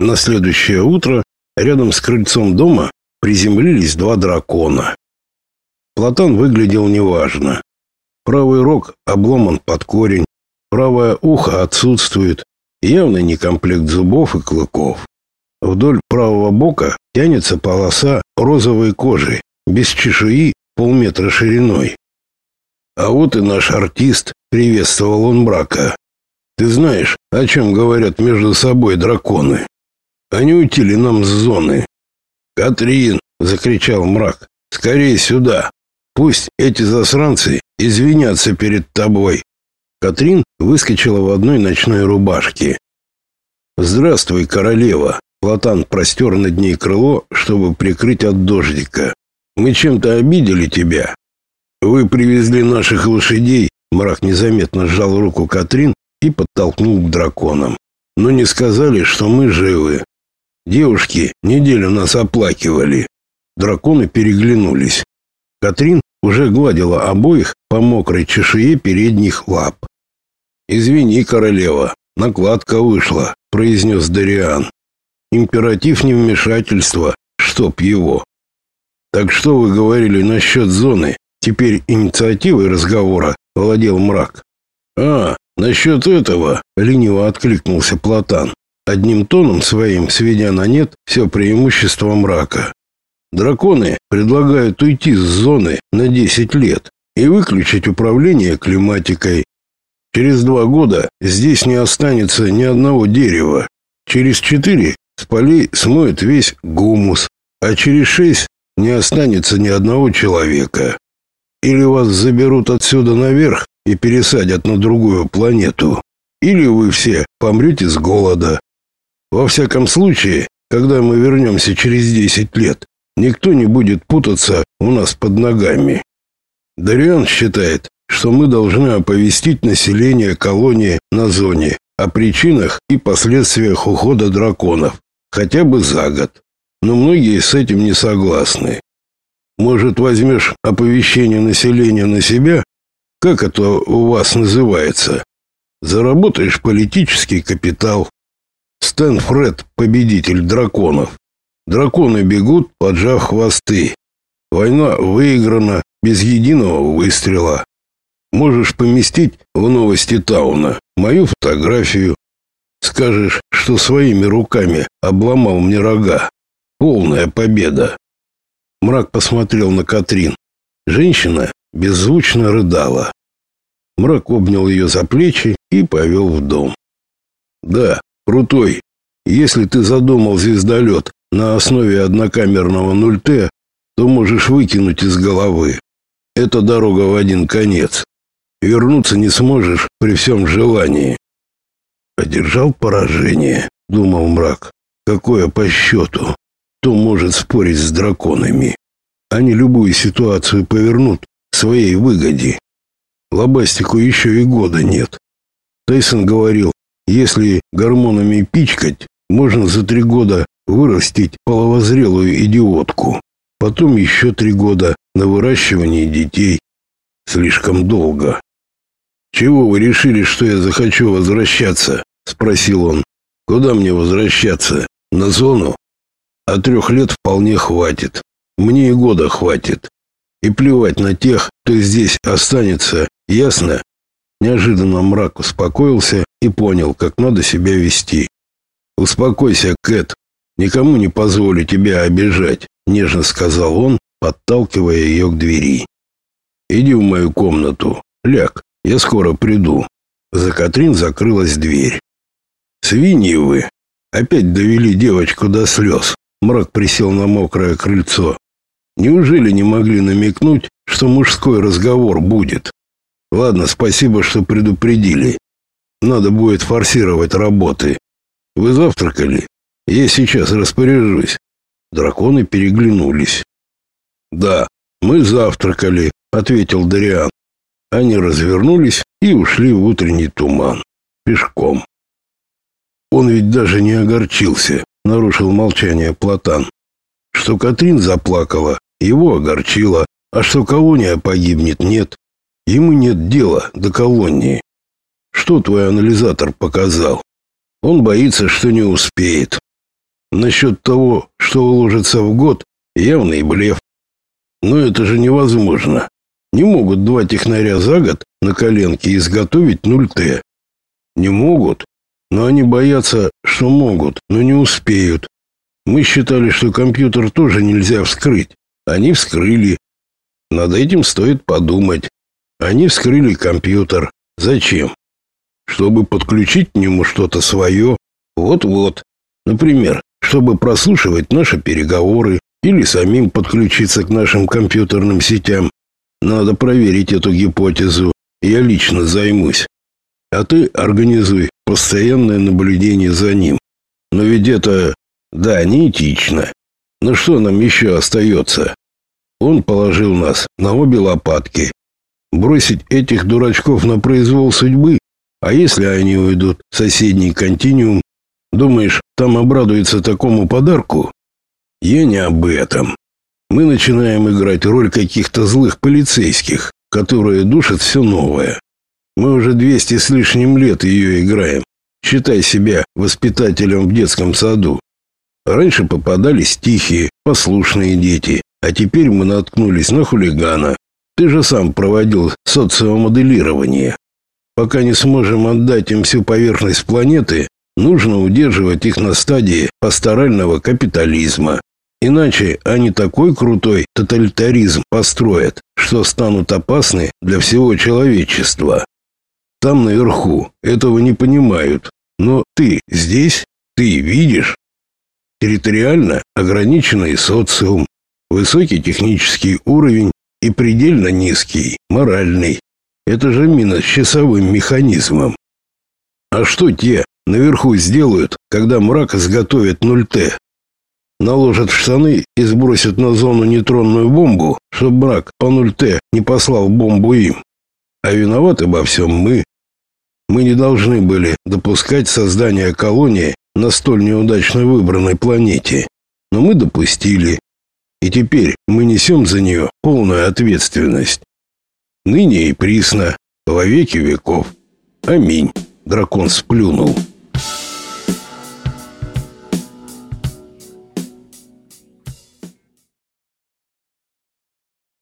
На следующее утро рядом с крыльцом дома приземлились два дракона. Платан выглядел неважно. Правый рог обломан под корень, правое ухо отсутствует, явно не комплект зубов и клыков. Вдоль правого бока тянется полоса розовой кожи, без чешуи полметра шириной. А вот и наш артист, приветствовал он брака. Ты знаешь, о чем говорят между собой драконы? Они утили нам с зоны. Катрин, закричал мрак. Скорее сюда. Пусть эти засранцы извинятся перед тобой. Катрин выскочила в одной ночной рубашке. Здравствуй, королева. Платан простер над ней крыло, чтобы прикрыть от дождика. Мы чем-то обидели тебя. Вы привезли наших лошадей. Мрак незаметно сжал руку Катрин и подтолкнул к драконам. Но не сказали, что мы живы. Девушки неделю нас оплакивали. Драконы переглянулись. Катрин уже гладила обоих по мокрой чешуе передних лап. «Извини, королева, накладка вышла», — произнес Дариан. «Императив невмешательства, чтоб его». «Так что вы говорили насчет зоны?» Теперь инициативой разговора владел мрак. «А, насчет этого», — лениво откликнулся Платан одним тоном своим сведя на нет все преимущество мрака. Драконы предлагают уйти с зоны на 10 лет и выключить управление климатикой. Через два года здесь не останется ни одного дерева. Через четыре с полей смоет весь гумус, а через шесть не останется ни одного человека. Или вас заберут отсюда наверх и пересадят на другую планету, или вы все помрете с голода. Во всяком случае, когда мы вернемся через 10 лет, никто не будет путаться у нас под ногами. Дариан считает, что мы должны оповестить население колонии на зоне о причинах и последствиях ухода драконов, хотя бы за год. Но многие с этим не согласны. Может, возьмешь оповещение населения на себя? Как это у вас называется? Заработаешь политический капитал, Стэн Фред – победитель драконов. Драконы бегут, поджав хвосты. Война выиграна без единого выстрела. Можешь поместить в новости Тауна мою фотографию. Скажешь, что своими руками обломал мне рога. Полная победа. Мрак посмотрел на Катрин. Женщина беззвучно рыдала. Мрак обнял ее за плечи и повел в дом. Да, Крутой, если ты задумал звездолет на основе однокамерного 0Т, то можешь выкинуть из головы. Это дорога в один конец. Вернуться не сможешь при всем желании. Одержал поражение, думал мрак. Какое по счету? Кто может спорить с драконами? Они любую ситуацию повернут к своей выгоде. Лобастику еще и года нет. Тайсон говорил, если гормонами пичкать, можно за три года вырастить половозрелую идиотку. Потом еще три года на выращивание детей. Слишком долго. «Чего вы решили, что я захочу возвращаться?» — спросил он. «Куда мне возвращаться? На зону? А трех лет вполне хватит. Мне и года хватит. И плевать на тех, кто здесь останется, ясно?» Неожиданно мрак успокоился и понял, как надо себя вести. «Успокойся, Кэт. Никому не позволю тебя обижать», — нежно сказал он, подталкивая ее к двери. «Иди в мою комнату. Ляг, я скоро приду». За Катрин закрылась дверь. «Свиньи вы! Опять довели девочку до слез». Мрак присел на мокрое крыльцо. «Неужели не могли намекнуть, что мужской разговор будет?» «Ладно, спасибо, что предупредили. Надо будет форсировать работы. Вы завтракали? Я сейчас распоряжусь. Драконы переглянулись. Да, мы завтракали, ответил Дариан. Они развернулись и ушли в утренний туман пешком. Он ведь даже не огорчился, нарушил молчание Платан. Что Катрин заплакала, его огорчило, а что колония погибнет, нет. Ему нет дела до колонии. Что твой анализатор показал? Он боится, что не успеет. Насчет того, что уложится в год, явный блеф. Но это же невозможно. Не могут два технаря за год на коленке изготовить 0Т. Не могут, но они боятся, что могут, но не успеют. Мы считали, что компьютер тоже нельзя вскрыть. Они вскрыли. Над этим стоит подумать. Они вскрыли компьютер. Зачем? Чтобы подключить к нему что-то свое. Вот-вот. Например, чтобы прослушивать наши переговоры или самим подключиться к нашим компьютерным сетям. Надо проверить эту гипотезу. Я лично займусь. А ты организуй постоянное наблюдение за ним. Но ведь это, да, неэтично. Но что нам еще остается? Он положил нас на обе лопатки. Бросить этих дурачков на произвол судьбы? А если они уйдут в соседний континуум? Думаешь, там обрадуется такому подарку? Я не об этом. Мы начинаем играть роль каких-то злых полицейских, которые душат все новое. Мы уже 200 с лишним лет ее играем. Считай себя воспитателем в детском саду. Раньше попадались тихие, послушные дети, а теперь мы наткнулись на хулигана. Ты же сам проводил социомоделирование. Пока не сможем отдать им всю поверхность планеты, нужно удерживать их на стадии пасторального капитализма. Иначе они такой крутой тоталитаризм построят, что станут опасны для всего человечества. Там наверху этого не понимают, но ты здесь, ты видишь. Территориально ограниченный социум, высокий технический уровень и предельно низкий моральный. Это же мина с часовым механизмом. А что те наверху сделают, когда мрак изготовит 0Т? наложат в штаны и сбросят на зону нейтронную бомбу, чтобы брак по 0Т не послал бомбу им. А виноваты во всем мы. Мы не должны были допускать создание колонии на столь неудачно выбранной планете. Но мы допустили. И теперь мы несем за нее полную ответственность. Ныне и присно, во веки веков. Аминь. Дракон сплюнул.